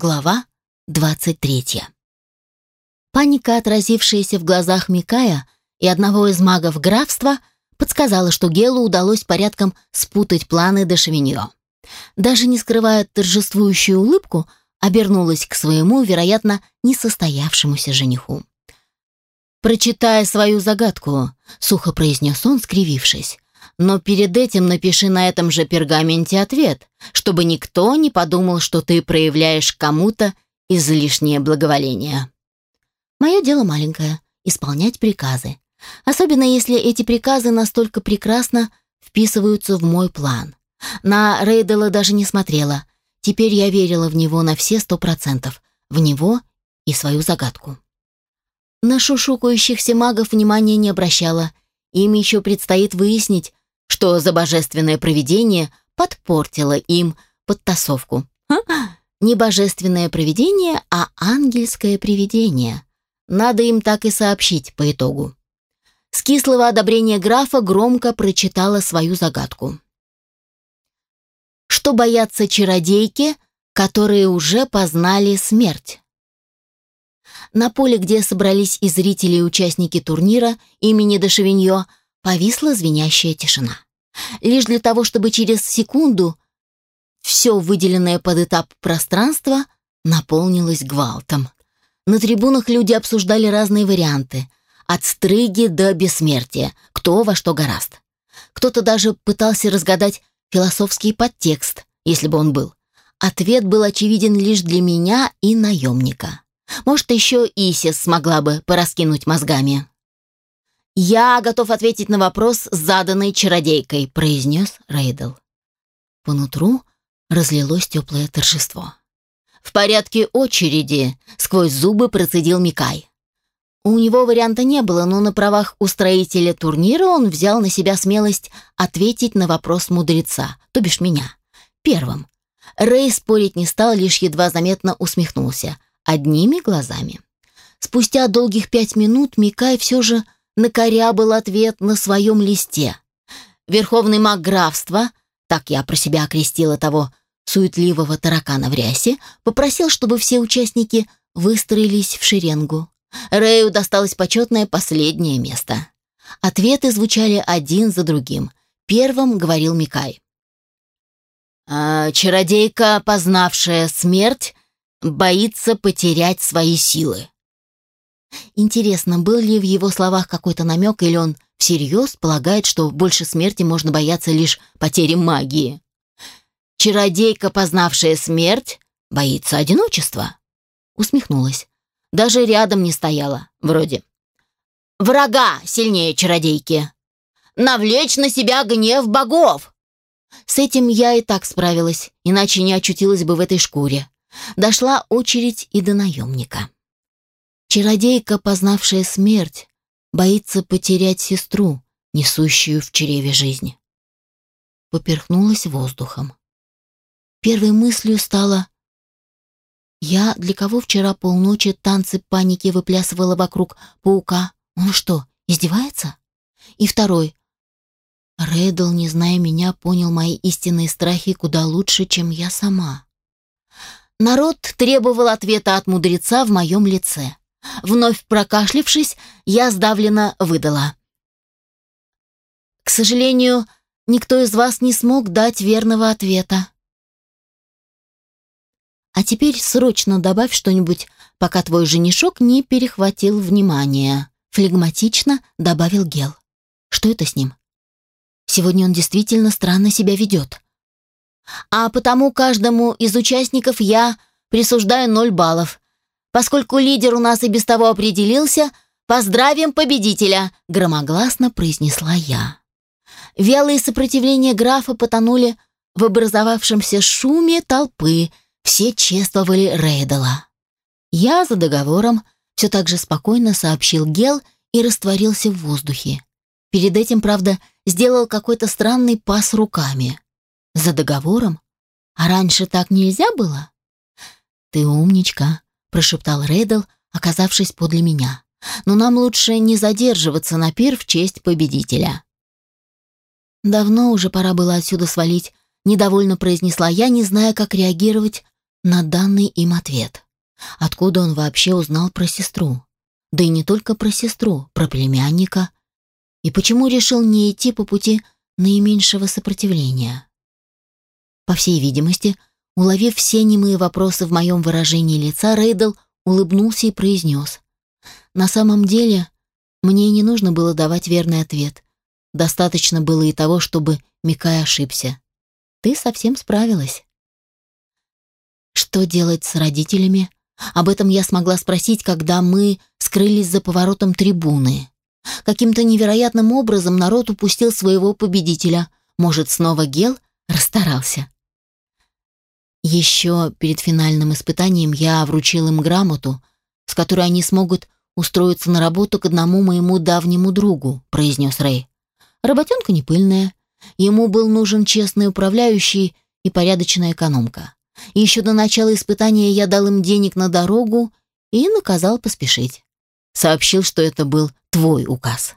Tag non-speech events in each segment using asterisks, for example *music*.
Глава 23. Паника, отразившаяся в глазах Микая и одного из магов графства, подсказала, что Гелу удалось порядком спутать планы до Шевиньо. Даже не скрывая торжествующую улыбку, обернулась к своему, вероятно, несостоявшемуся жениху. «Прочитай свою загадку», — сухо произнес он, скривившись. Но перед этим напиши на этом же пергаменте ответ, чтобы никто не подумал, что ты проявляешь кому-то излишнее благоволение. Мое дело маленькое — исполнять приказы. Особенно если эти приказы настолько прекрасно вписываются в мой план. На Рейдела даже не смотрела. Теперь я верила в него на все сто процентов. В него и свою загадку. На шушукающихся магов внимания не обращала. Им еще предстоит выяснить, что за божественное провидение подпортило им подтасовку. *gasps* Не божественное провидение, а ангельское привидение. Надо им так и сообщить по итогу. С кислого одобрения графа громко прочитала свою загадку. Что боятся чародейки, которые уже познали смерть? На поле, где собрались и зрители, и участники турнира имени Дешевиньо, повисла звенящая тишина лишь для того, чтобы через секунду все выделенное под этап пространство наполнилось гвалтом. На трибунах люди обсуждали разные варианты. От стрыги до бессмертия, кто во что гораст. Кто-то даже пытался разгадать философский подтекст, если бы он был. Ответ был очевиден лишь для меня и наемника. Может, еще Исис смогла бы пораскинуть мозгами. «Я готов ответить на вопрос, заданный чародейкой», — произнес Рейдл. Понутру разлилось теплое торжество. «В порядке очереди», — сквозь зубы процедил Микай. У него варианта не было, но на правах устроителя турнира он взял на себя смелость ответить на вопрос мудреца, то бишь меня. Первым. Рей спорить не стал, лишь едва заметно усмехнулся. Одними глазами. Спустя долгих пять минут Микай все же накорябал ответ на своем листе. Верховный маг графства, так я про себя окрестила того суетливого таракана в рясе, попросил, чтобы все участники выстроились в шеренгу. Рэю досталось почетное последнее место. Ответы звучали один за другим. Первым говорил Микай. «А, «Чародейка, познавшая смерть, боится потерять свои силы. Интересно, был ли в его словах какой-то намек, или он всерьез полагает, что больше смерти можно бояться лишь потери магии? «Чародейка, познавшая смерть, боится одиночества», — усмехнулась. Даже рядом не стояла, вроде. «Врага сильнее чародейки! Навлечь на себя гнев богов!» С этим я и так справилась, иначе не очутилась бы в этой шкуре. Дошла очередь и до наемника. Чародейка, познавшая смерть, боится потерять сестру, несущую в чреве жизни. Поперхнулась воздухом. Первой мыслью стало «Я, для кого вчера полночи танцы паники выплясывала вокруг паука, он что, издевается?» И второй Реддл, не зная меня, понял мои истинные страхи куда лучше, чем я сама. Народ требовал ответа от мудреца в моем лице. Вновь прокашлившись, я сдавленно выдала. «К сожалению, никто из вас не смог дать верного ответа». «А теперь срочно добавь что-нибудь, пока твой женишок не перехватил внимание», флегматично добавил Гел. «Что это с ним? Сегодня он действительно странно себя ведет. А потому каждому из участников я присуждаю ноль баллов», Поскольку лидер у нас и без того определился, поздравим победителя, громогласно произнесла я. Вялые сопротивления графа потонули в образовавшемся шуме толпы. Все чествовали Рейдала. Я за договором все так же спокойно сообщил Гел и растворился в воздухе. Перед этим, правда, сделал какой-то странный пас руками. За договором? А раньше так нельзя было? Ты умничка, прошептал Рейдл, оказавшись подле меня. «Но нам лучше не задерживаться на пир в честь победителя». «Давно уже пора было отсюда свалить», — недовольно произнесла я, не зная, как реагировать на данный им ответ. Откуда он вообще узнал про сестру? Да и не только про сестру, про племянника. И почему решил не идти по пути наименьшего сопротивления? По всей видимости, — Уловив все немые вопросы в моем выражении лица, Рейдл улыбнулся и произнес. «На самом деле, мне не нужно было давать верный ответ. Достаточно было и того, чтобы Микай ошибся. Ты совсем справилась». Что делать с родителями? Об этом я смогла спросить, когда мы скрылись за поворотом трибуны. Каким-то невероятным образом народ упустил своего победителя. Может, снова Гел расстарался? Еще перед финальным испытанием я вручил им грамоту, с которой они смогут устроиться на работу к одному моему давнему другу», — произнес Рэй. «Работенка не пыльная. Ему был нужен честный управляющий и порядочная экономка. Еще до начала испытания я дал им денег на дорогу и наказал поспешить. Сообщил, что это был твой указ».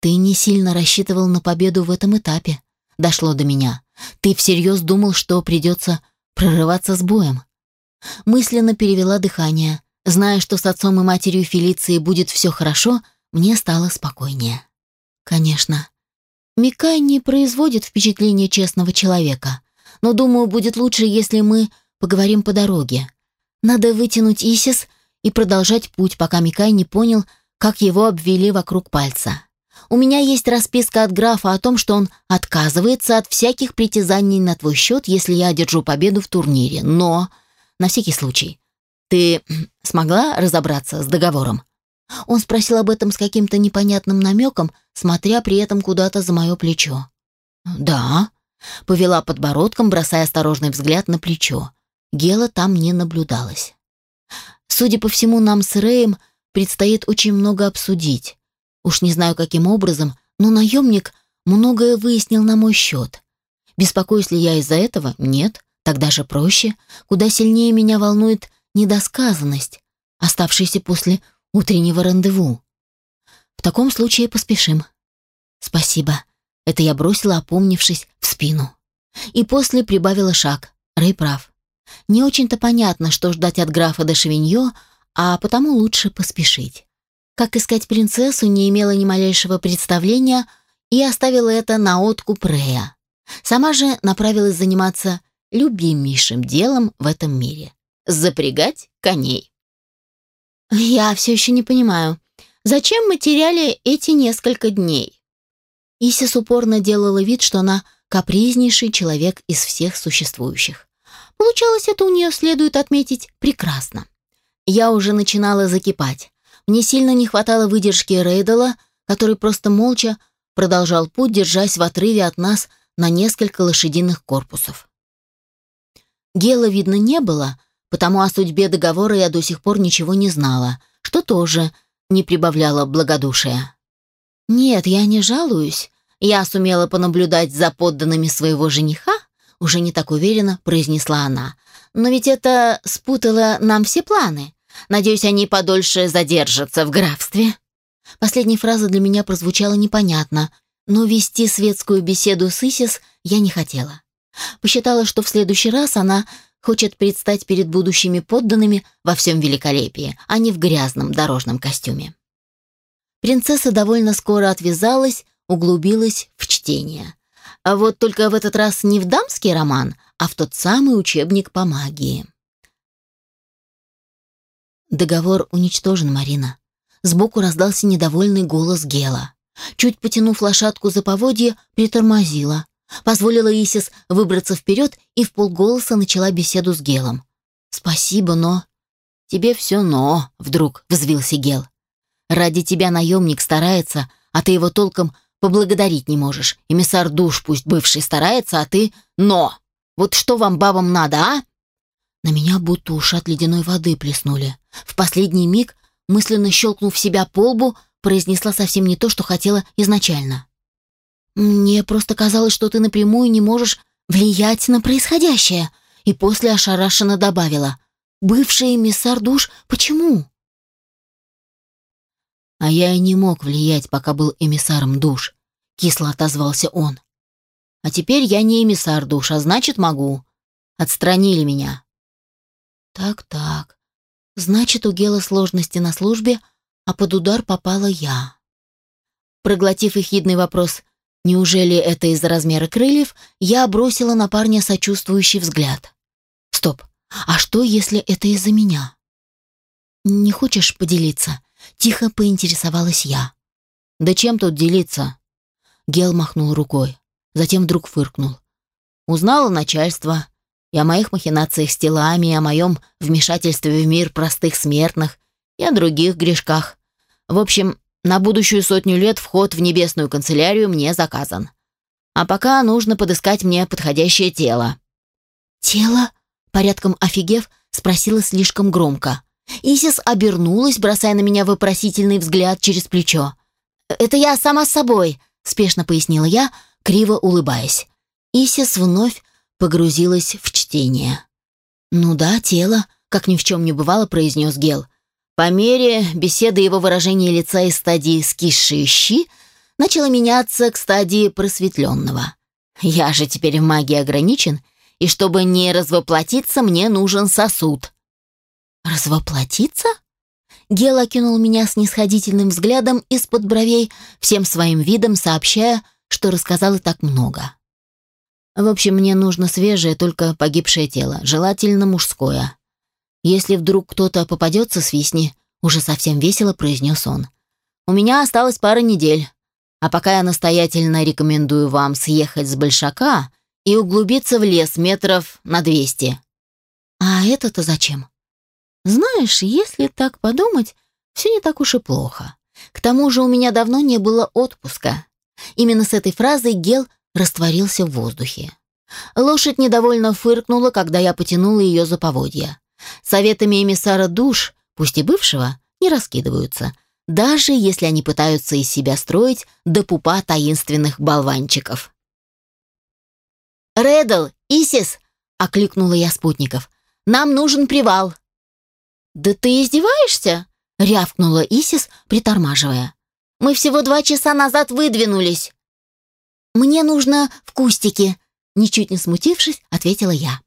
«Ты не сильно рассчитывал на победу в этом этапе», дошло до меня. Ты всерьез думал, что придется прорываться с боем? Мысленно перевела дыхание. Зная, что с отцом и матерью Фелиции будет все хорошо, мне стало спокойнее. Конечно. Микай не производит впечатления честного человека, но, думаю, будет лучше, если мы поговорим по дороге. Надо вытянуть Исис и продолжать путь, пока Микай не понял, как его обвели вокруг пальца. У меня есть расписка от графа о том, что он отказывается от всяких притязаний на твой счет, если я одержу победу в турнире. Но, на всякий случай, ты *clears throat* смогла разобраться с договором?» Он спросил об этом с каким-то непонятным намеком, смотря при этом куда-то за мое плечо. «Да», — повела подбородком, бросая осторожный взгляд на плечо. Гела там не наблюдалась. «Судя по всему, нам с Рэем предстоит очень много обсудить. Уж не знаю, каким образом, но наемник многое выяснил на мой счет. Беспокоюсь ли я из-за этого? Нет. Тогда же проще. Куда сильнее меня волнует недосказанность, оставшаяся после утреннего рандеву. В таком случае поспешим. Спасибо. Это я бросила, опомнившись, в спину. И после прибавила шаг. Рэй прав. Не очень-то понятно, что ждать от графа до Шевиньо, а потому лучше поспешить. Как искать принцессу, не имела ни малейшего представления и оставила это на откуп Рея. Сама же направилась заниматься любимейшим делом в этом мире — запрягать коней. «Я все еще не понимаю, зачем мы теряли эти несколько дней?» Исис упорно делала вид, что она капризнейший человек из всех существующих. Получалось это у нее, следует отметить, прекрасно. Я уже начинала закипать. Мне сильно не хватало выдержки Рейдала, который просто молча продолжал путь, держась в отрыве от нас на несколько лошадиных корпусов. Гела, видно, не было, потому о судьбе договора я до сих пор ничего не знала, что тоже не прибавляло благодушия. «Нет, я не жалуюсь. Я сумела понаблюдать за подданными своего жениха», уже не так уверенно произнесла она. «Но ведь это спутало нам все планы. Надеюсь, они подольше задержатся в графстве». Последняя фраза для меня прозвучала непонятно, но вести светскую беседу с Исис я не хотела. Посчитала, что в следующий раз она хочет предстать перед будущими подданными во всем великолепии, а не в грязном дорожном костюме. Принцесса довольно скоро отвязалась, углубилась в чтение. А вот только в этот раз не в дамский роман, а в тот самый учебник по магии. Договор уничтожен, Марина. Сбоку раздался недовольный голос Гела. Чуть потянув лошадку за поводье, притормозила. Позволила Исис выбраться вперед и в полголоса начала беседу с Гелом. «Спасибо, но...» «Тебе все но», — вдруг взвился Гел. «Ради тебя наемник старается, а ты его толком поблагодарить не можешь. Эмиссар душ пусть бывший старается, а ты... Но! Вот что вам, бабам, надо, а?» На меня будто ушат ледяной воды плеснули. В последний миг, мысленно щелкнув себя по лбу, произнесла совсем не то, что хотела изначально. «Мне просто казалось, что ты напрямую не можешь влиять на происходящее», и после ошарашенно добавила. «Бывший эмиссар душ, почему?» «А я и не мог влиять, пока был эмиссаром душ», — кисло отозвался он. «А теперь я не эмиссар душ, а значит, могу. Отстранили меня, так-так. Значит, у Гела сложности на службе, а под удар попала я. Проглотив ехидный вопрос «Неужели это из-за размера крыльев?», я бросила на парня сочувствующий взгляд. «Стоп, а что, если это из-за меня?» «Не хочешь поделиться?» — тихо поинтересовалась я. «Да чем тут делиться?» Гел махнул рукой, затем вдруг фыркнул. «Узнала начальство, и о моих махинациях с телами, и о моем вмешательстве в мир простых смертных, и о других грешках. В общем, на будущую сотню лет вход в небесную канцелярию мне заказан. А пока нужно подыскать мне подходящее тело». «Тело?» — порядком офигев, спросила слишком громко. Исис обернулась, бросая на меня вопросительный взгляд через плечо. «Это я сама с собой», — спешно пояснила я, криво улыбаясь. Исис вновь погрузилась в чтения. «Ну да, тело», — как ни в чем не бывало, произнес Гел. По мере беседы его выражение лица из стадии «скисшие щи» начало меняться к стадии просветленного. «Я же теперь в магии ограничен, и чтобы не развоплотиться, мне нужен сосуд». «Развоплотиться?» Гел окинул меня снисходительным взглядом из-под бровей, всем своим видом сообщая, что рассказала так много. В общем, мне нужно свежее, только погибшее тело, желательно мужское. Если вдруг кто-то попадется, с свистни, уже совсем весело произнес он. У меня осталось пара недель. А пока я настоятельно рекомендую вам съехать с большака и углубиться в лес метров на двести. А это-то зачем? Знаешь, если так подумать, все не так уж и плохо. К тому же у меня давно не было отпуска. Именно с этой фразой Гел растворился в воздухе. Лошадь недовольно фыркнула, когда я потянула ее за поводья. Советами эмиссара душ, пусть и бывшего, не раскидываются, даже если они пытаются из себя строить до пупа таинственных болванчиков. «Реддл! Исис!» — окликнула я спутников. «Нам нужен привал!» «Да ты издеваешься?» — рявкнула Исис, притормаживая. «Мы всего два часа назад выдвинулись!» «Мне нужно в кустике», — ничуть не смутившись, ответила я.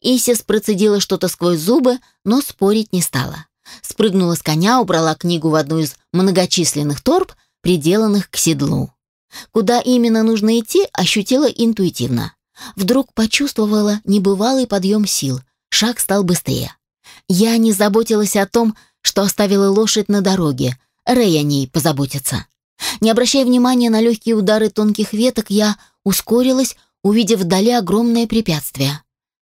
Исис процедила что-то сквозь зубы, но спорить не стала. Спрыгнула с коня, убрала книгу в одну из многочисленных торб, приделанных к седлу. Куда именно нужно идти, ощутила интуитивно. Вдруг почувствовала небывалый подъем сил, шаг стал быстрее. Я не заботилась о том, что оставила лошадь на дороге, Рэй о ней позаботится. Не обращая внимания на легкие удары тонких веток, я ускорилась, увидев вдали огромное препятствие.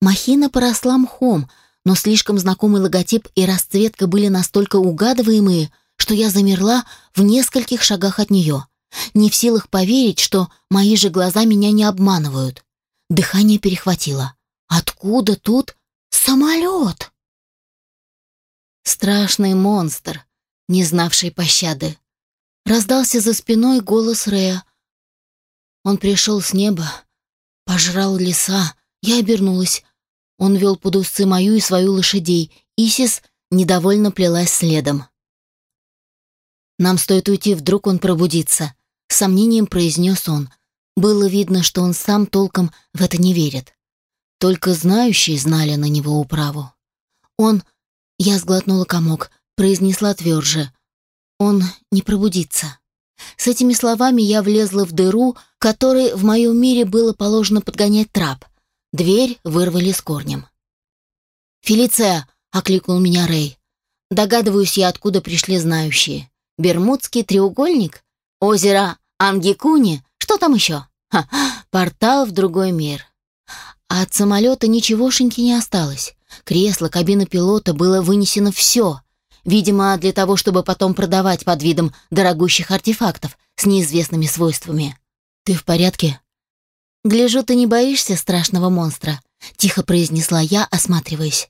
Махина поросла мхом, но слишком знакомый логотип и расцветка были настолько угадываемые, что я замерла в нескольких шагах от нее, не в силах поверить, что мои же глаза меня не обманывают. Дыхание перехватило. «Откуда тут самолет?» Страшный монстр, не знавший пощады. Раздался за спиной голос Рея. Он пришел с неба, пожрал леса. Я обернулась. Он вел под усы мою и свою лошадей. Исис недовольно плелась следом. «Нам стоит уйти, вдруг он пробудится», — сомнением произнес он. Было видно, что он сам толком в это не верит. Только знающие знали на него управу. Он, я сглотнула комок, произнесла тверже, он не пробудится. С этими словами я влезла в дыру, которой в моем мире было положено подгонять трап. Дверь вырвали с корнем. «Фелиция!» — окликнул меня Рэй. «Догадываюсь я, откуда пришли знающие. Бермудский треугольник? Озеро Ангикуни? Что там еще? Ха, портал в другой мир». А от самолета ничегошеньки не осталось. Кресло, кабина пилота, было вынесено все. Видимо, для того, чтобы потом продавать под видом дорогущих артефактов с неизвестными свойствами. «Ты в порядке?» «Гляжу, ты не боишься страшного монстра», — тихо произнесла я, осматриваясь.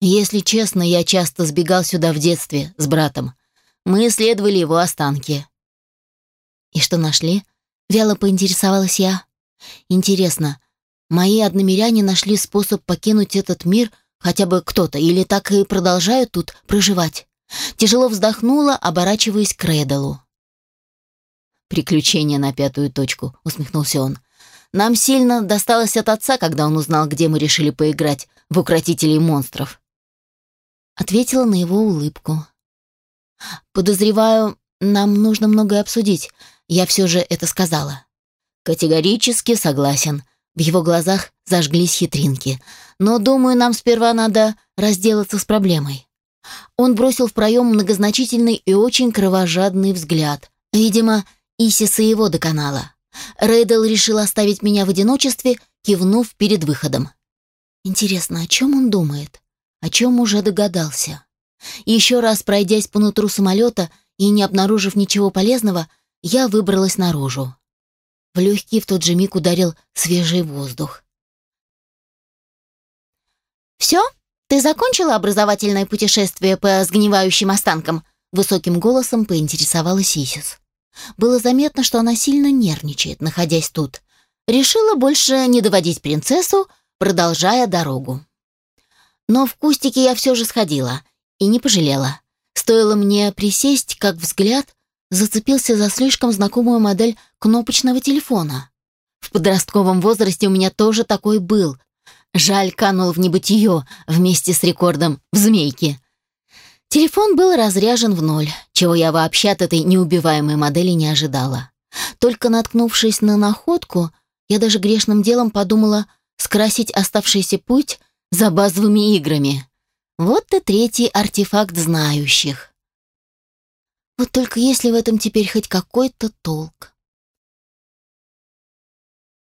«Если честно, я часто сбегал сюда в детстве с братом. Мы исследовали его останки». «И что нашли?» — вяло поинтересовалась я. «Интересно, мои одномеряне нашли способ покинуть этот мир Хотя бы кто-то, или так и продолжают тут проживать. Тяжело вздохнула, оборачиваясь к Рэдалу. «Приключение на пятую точку», — усмехнулся он. «Нам сильно досталось от отца, когда он узнал, где мы решили поиграть, в укротителей монстров». Ответила на его улыбку. «Подозреваю, нам нужно многое обсудить. Я все же это сказала». «Категорически согласен». В его глазах зажглись хитринки. Но, думаю, нам сперва надо разделаться с проблемой. Он бросил в проем многозначительный и очень кровожадный взгляд. Видимо, Исиса его доконала. Рейдел решил оставить меня в одиночестве, кивнув перед выходом. Интересно, о чем он думает? О чем уже догадался? Еще раз пройдясь по нутру самолета и не обнаружив ничего полезного, я выбралась наружу. В легкие в тот же миг ударил свежий воздух. «Все? Ты закончила образовательное путешествие по сгнивающим останкам?» Высоким голосом поинтересовалась Исис. Было заметно, что она сильно нервничает, находясь тут. Решила больше не доводить принцессу, продолжая дорогу. Но в кустике я все же сходила и не пожалела. Стоило мне присесть, как взгляд зацепился за слишком знакомую модель кнопочного телефона. В подростковом возрасте у меня тоже такой был, Жаль канул в небытие вместе с рекордом в змейке. Телефон был разряжен в ноль, чего я вообще от этой неубиваемой модели не ожидала. Только наткнувшись на находку, я даже грешным делом подумала скрасить оставшийся путь за базовыми играми. Вот и третий артефакт знающих. Вот только если в этом теперь хоть какой-то толк.